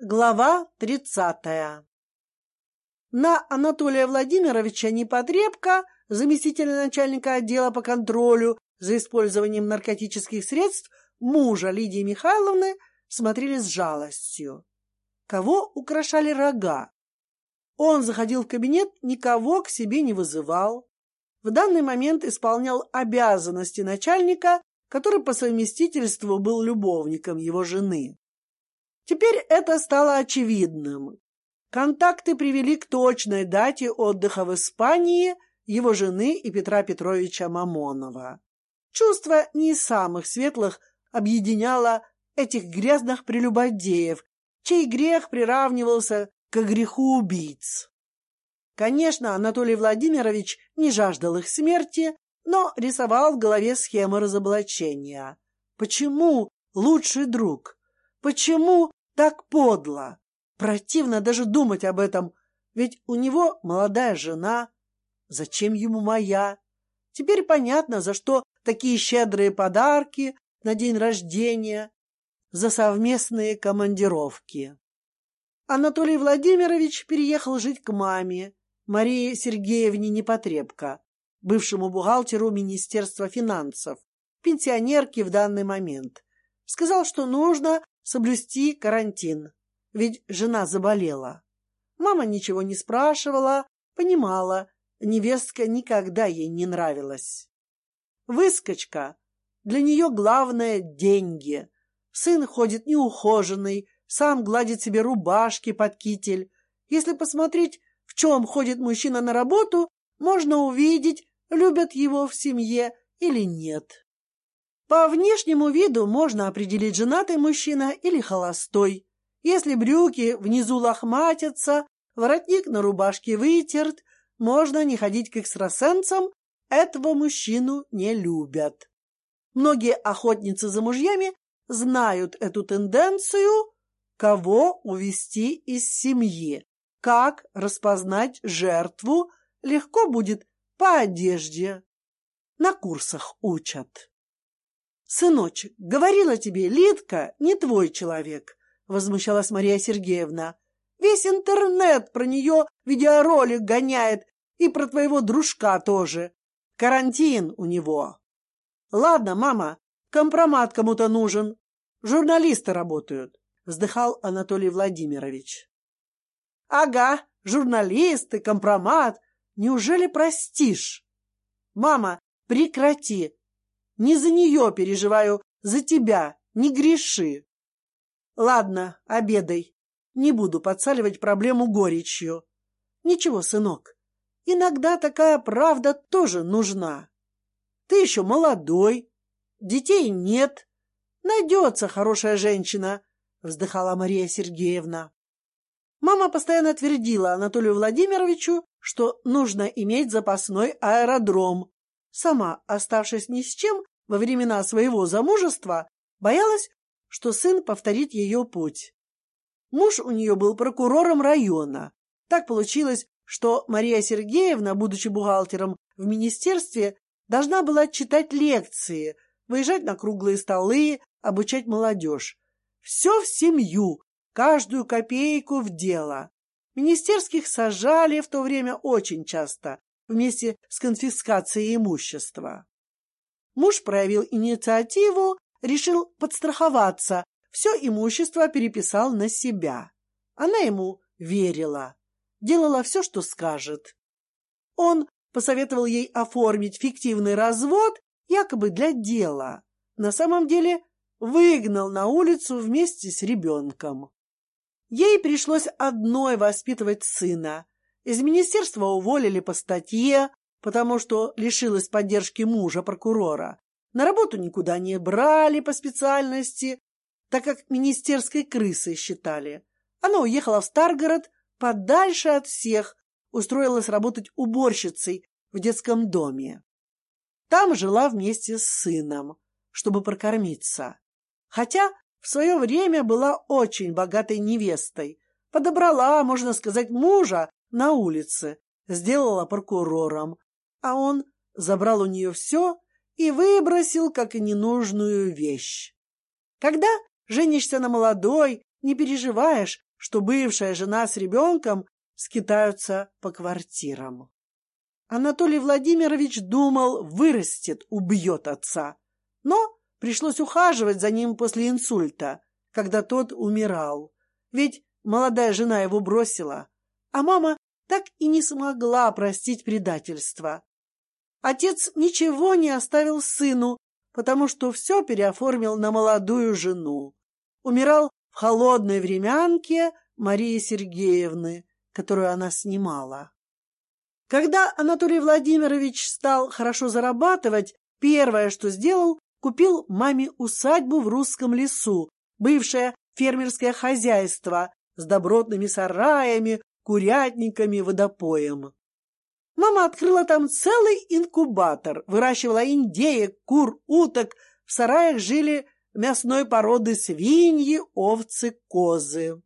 Глава тридцатая. На Анатолия Владимировича Непотребка, заместителя начальника отдела по контролю за использованием наркотических средств, мужа Лидии Михайловны, смотрели с жалостью. Кого украшали рога? Он заходил в кабинет, никого к себе не вызывал. В данный момент исполнял обязанности начальника, который по совместительству был любовником его жены. Теперь это стало очевидным. Контакты привели к точной дате отдыха в Испании его жены и Петра Петровича Мамонова. Чувство не самых светлых объединяло этих грязных прелюбодеев, чей грех приравнивался к греху убийц. Конечно, Анатолий Владимирович не жаждал их смерти, но рисовал в голове схемы разоблачения. Почему лучший друг? Почему так подло. Противно даже думать об этом, ведь у него молодая жена. Зачем ему моя? Теперь понятно, за что такие щедрые подарки на день рождения, за совместные командировки. Анатолий Владимирович переехал жить к маме, Марии Сергеевне Непотребко, бывшему бухгалтеру Министерства финансов, пенсионерке в данный момент. Сказал, что нужно соблюсти карантин, ведь жена заболела. Мама ничего не спрашивала, понимала, невестка никогда ей не нравилась. Выскочка. Для нее главное — деньги. Сын ходит неухоженный, сам гладит себе рубашки под китель. Если посмотреть, в чем ходит мужчина на работу, можно увидеть, любят его в семье или нет. По внешнему виду можно определить, женатый мужчина или холостой. Если брюки внизу лохматятся, воротник на рубашке вытерт, можно не ходить к экстрасенсам, этого мужчину не любят. Многие охотницы за мужьями знают эту тенденцию, кого увести из семьи, как распознать жертву, легко будет по одежде. На курсах учат. «Сыночек, говорила тебе, Лидка не твой человек», — возмущалась Мария Сергеевна. «Весь интернет про нее видеоролик гоняет, и про твоего дружка тоже. Карантин у него». «Ладно, мама, компромат кому-то нужен. Журналисты работают», — вздыхал Анатолий Владимирович. «Ага, журналисты, компромат. Неужели простишь?» «Мама, прекрати, не за нее переживаю, за тебя. Не греши. Ладно, обедай. Не буду подсаливать проблему горечью. Ничего, сынок. Иногда такая правда тоже нужна. Ты еще молодой, детей нет. Найдется хорошая женщина, вздыхала Мария Сергеевна. Мама постоянно твердила Анатолию Владимировичу, что нужно иметь запасной аэродром, Сама, оставшись ни с чем во времена своего замужества, боялась, что сын повторит ее путь. Муж у нее был прокурором района. Так получилось, что Мария Сергеевна, будучи бухгалтером в министерстве, должна была читать лекции, выезжать на круглые столы, обучать молодежь. Все в семью, каждую копейку в дело. Министерских сажали в то время очень часто, вместе с конфискацией имущества. Муж проявил инициативу, решил подстраховаться, все имущество переписал на себя. Она ему верила, делала все, что скажет. Он посоветовал ей оформить фиктивный развод якобы для дела. На самом деле выгнал на улицу вместе с ребенком. Ей пришлось одной воспитывать сына, из министерства уволили по статье, потому что лишилась поддержки мужа прокурора. На работу никуда не брали по специальности, так как министерской крысой считали. Она уехала в Старгород подальше от всех, устроилась работать уборщицей в детском доме. Там жила вместе с сыном, чтобы прокормиться. Хотя в свое время была очень богатой невестой, подобрала, можно сказать, мужа на улице, сделала прокурором, а он забрал у нее все и выбросил как ненужную вещь. Когда женишься на молодой, не переживаешь, что бывшая жена с ребенком скитаются по квартирам. Анатолий Владимирович думал, вырастет, убьет отца. Но пришлось ухаживать за ним после инсульта, когда тот умирал. Ведь молодая жена его бросила, а мама так и не смогла простить предательство. Отец ничего не оставил сыну, потому что все переоформил на молодую жену. Умирал в холодной времянке Марии Сергеевны, которую она снимала. Когда Анатолий Владимирович стал хорошо зарабатывать, первое, что сделал, купил маме усадьбу в русском лесу, бывшее фермерское хозяйство с добротными сараями, курятниками, водопоем. Мама открыла там целый инкубатор, выращивала индеек, кур, уток. В сараях жили мясной породы свиньи, овцы, козы.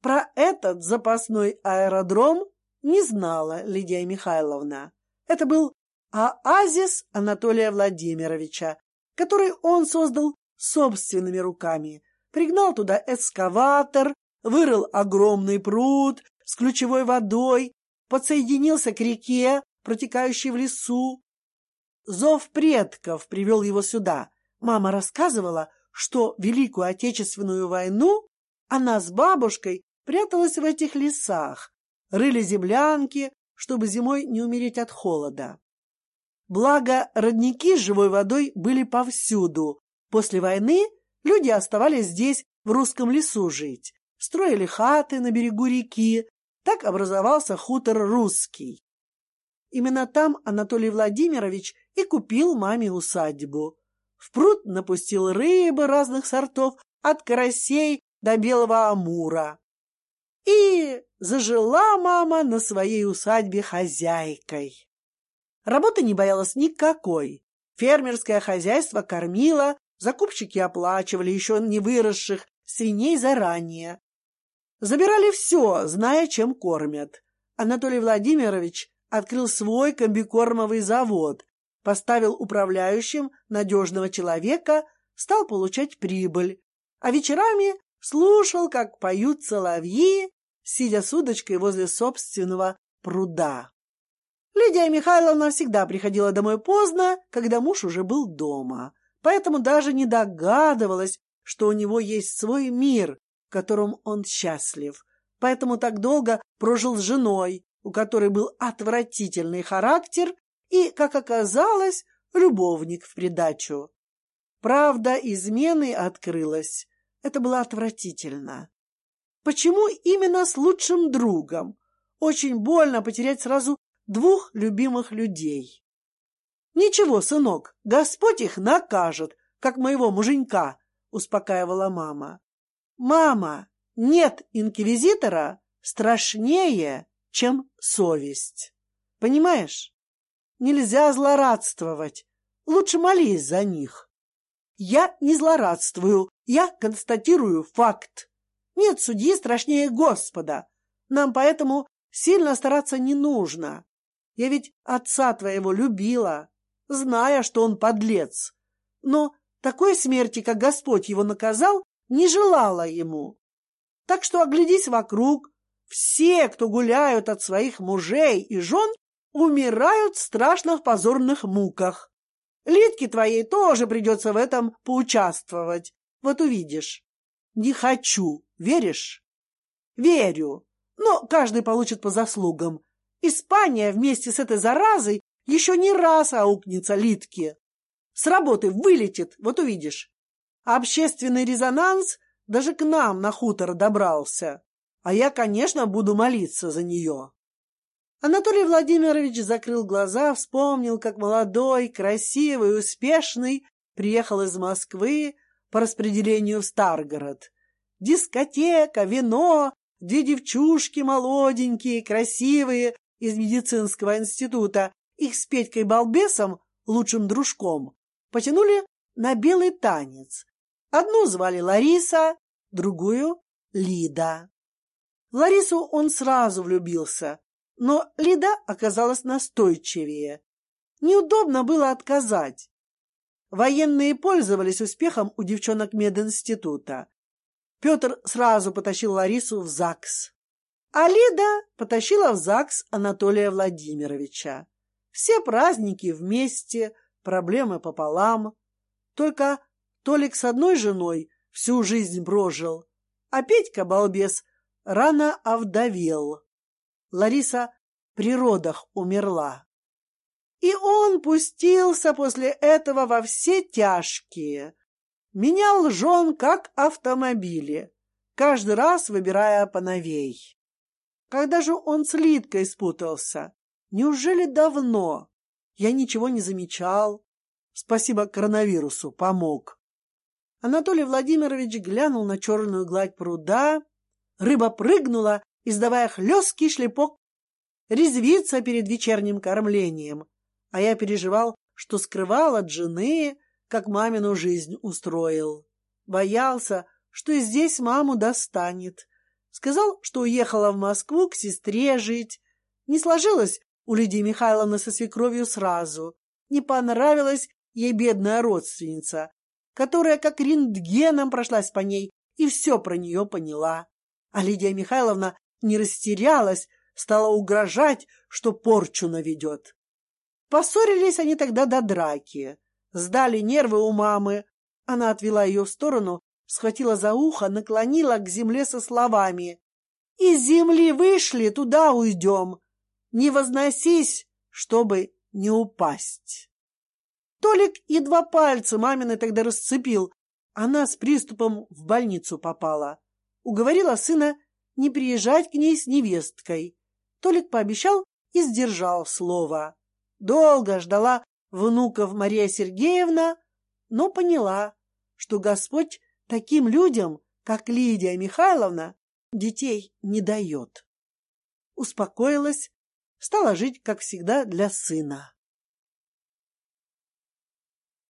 Про этот запасной аэродром не знала Лидия Михайловна. Это был оазис Анатолия Владимировича, который он создал собственными руками. Пригнал туда эскаватор, вырыл огромный пруд с ключевой водой, подсоединился к реке, протекающей в лесу. Зов предков привел его сюда. Мама рассказывала, что Великую Отечественную войну она с бабушкой пряталась в этих лесах, рыли землянки, чтобы зимой не умереть от холода. Благо, родники с живой водой были повсюду. После войны люди оставались здесь, в русском лесу жить, строили хаты на берегу реки. Так образовался хутор Русский. Именно там Анатолий Владимирович и купил маме усадьбу. В пруд напустил рыбы разных сортов, от карасей до белого амура. И зажила мама на своей усадьбе хозяйкой. Работы не боялась никакой. Фермерское хозяйство кормило, закупщики оплачивали еще не выросших свиней заранее. Забирали все, зная, чем кормят. Анатолий Владимирович открыл свой комбикормовый завод, поставил управляющим надежного человека, стал получать прибыль, а вечерами слушал, как поют соловьи сидя с удочкой возле собственного пруда. Лидия Михайловна всегда приходила домой поздно, когда муж уже был дома, поэтому даже не догадывалась, что у него есть свой мир, котором он счастлив. Поэтому так долго прожил с женой, у которой был отвратительный характер и, как оказалось, любовник в придачу. Правда измены открылась. Это было отвратительно. Почему именно с лучшим другом? Очень больно потерять сразу двух любимых людей. Ничего, сынок, Господь их накажет, как моего муженька, успокаивала мама. Мама, нет инквизитора страшнее, чем совесть. Понимаешь? Нельзя злорадствовать. Лучше молись за них. Я не злорадствую, я констатирую факт. Нет судьи страшнее Господа. Нам поэтому сильно стараться не нужно. Я ведь отца твоего любила, зная, что он подлец. Но такой смерти, как Господь его наказал, не желала ему. Так что оглядись вокруг. Все, кто гуляют от своих мужей и жен, умирают в страшных позорных муках. Литке твоей тоже придется в этом поучаствовать. Вот увидишь. Не хочу, Веришь? Верю. Но каждый получит по заслугам. Испания вместе с этой заразой еще не раз аукнется Литке. С работы вылетит, вот увидишь. Общественный резонанс даже к нам на хутор добрался. А я, конечно, буду молиться за нее. Анатолий Владимирович закрыл глаза, вспомнил, как молодой, красивый, успешный приехал из Москвы по распределению в Старгород дискотека, вино, две девчушки молоденькие, красивые, из медицинского института, их с Петькой Балбесом, лучшим дружком, потянули на белый танец. Одну звали Лариса, другую — Лида. В Ларису он сразу влюбился, но Лида оказалась настойчивее. Неудобно было отказать. Военные пользовались успехом у девчонок мединститута. Петр сразу потащил Ларису в ЗАГС. А Лида потащила в ЗАГС Анатолия Владимировича. Все праздники вместе, проблемы пополам. Только Толик с одной женой всю жизнь прожил, а Петька, балбес, рано овдовел. Лариса при родах умерла. И он пустился после этого во все тяжкие, менял жен как автомобили, каждый раз выбирая поновей. Когда же он с Литкой спутался? Неужели давно? Я ничего не замечал. Спасибо коронавирусу, помог. Анатолий Владимирович глянул на черную гладь пруда. Рыба прыгнула, издавая хлесткий шлепок, резвиться перед вечерним кормлением. А я переживал, что скрывал от жены, как мамину жизнь устроил. Боялся, что и здесь маму достанет. Сказал, что уехала в Москву к сестре жить. Не сложилось у Лидии Михайловны со свекровью сразу. Не понравилась ей бедная родственница, которая как рентгеном прошлась по ней и все про нее поняла. А Лидия Михайловна не растерялась, стала угрожать, что порчу наведет. Поссорились они тогда до драки. Сдали нервы у мамы. Она отвела ее в сторону, схватила за ухо, наклонила к земле со словами. «Из земли вышли, туда уйдем. Не возносись, чтобы не упасть». Толик едва пальцы мамины тогда расцепил. Она с приступом в больницу попала. Уговорила сына не приезжать к ней с невесткой. Толик пообещал и сдержал слово. Долго ждала внуков Мария Сергеевна, но поняла, что Господь таким людям, как Лидия Михайловна, детей не дает. Успокоилась, стала жить, как всегда, для сына.